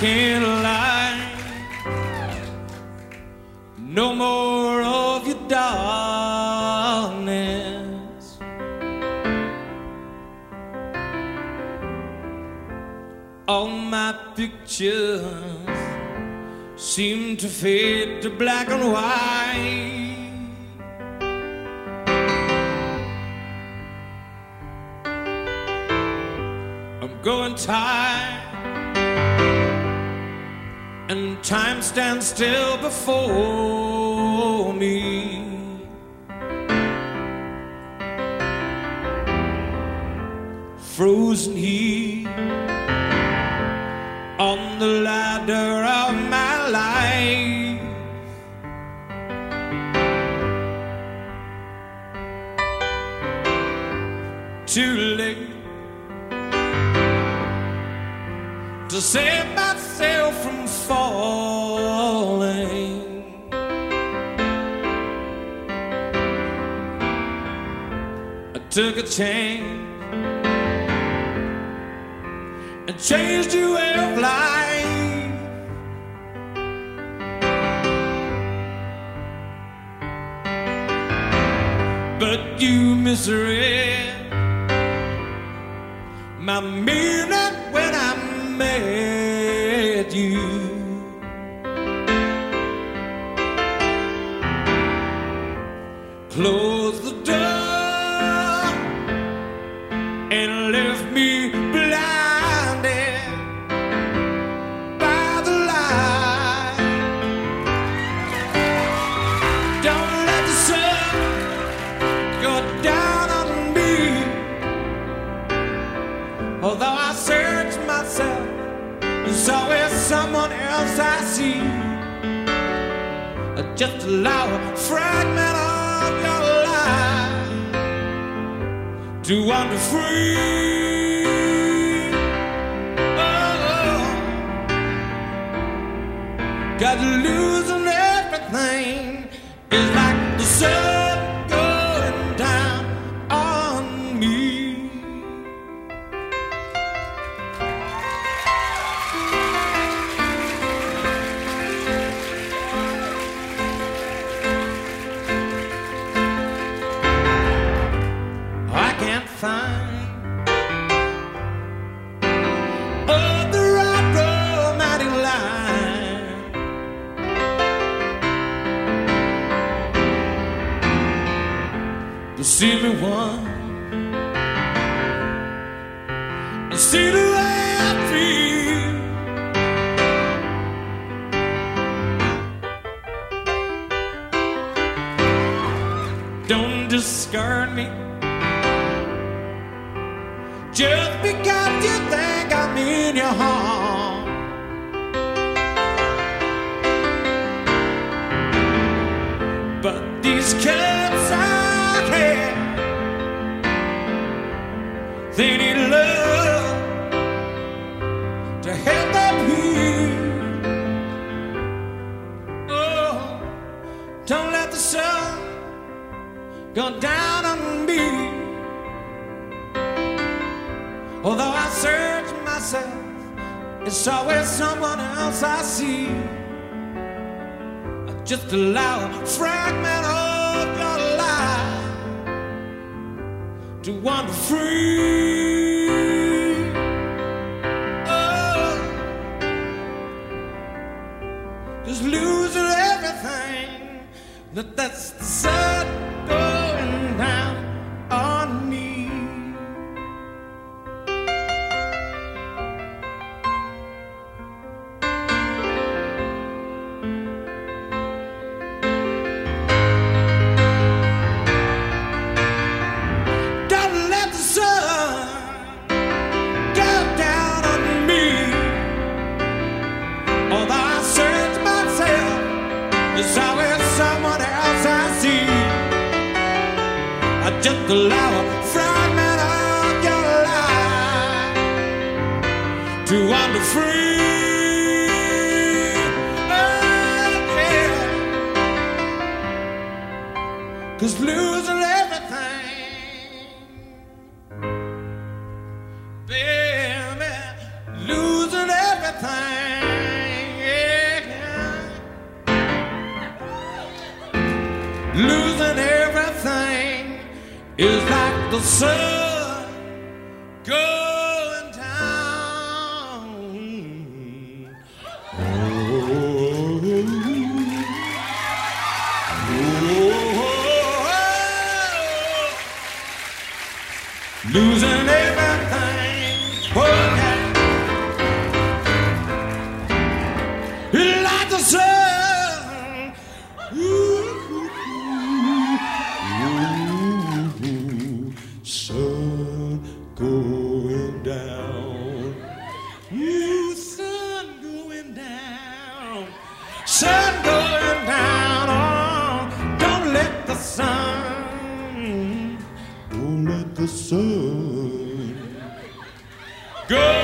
Can't lie. No more of your darkness. All my pictures seem to fade to black and white. I'm growing tired, and time stands still before me. Frozen heat on the ladder of my life. Too late to save myself from falling. I took a chance and changed your way of life. But you misread my meaning when I met you. Close the door and left me blinded by the light. Don't let the sun go down on me. Although I always someone else I see. Just allow a fragment of your life to wander free. Oh, got losing everything See and see the way I feel. Don't discard me just because you think I'm in your heart. But these cats they need love to help them heal. Oh, don't let the sun go down on me. Although I search myself, it's always someone else I see. I just allow a fragment of your to wander free. Oh, just losing everything. That that's the sun going down Everything. Baby, losing everything. Yeah. Losing everything is like the sun goes. losing everything. Oh, yeah. He likes to. soon. Good.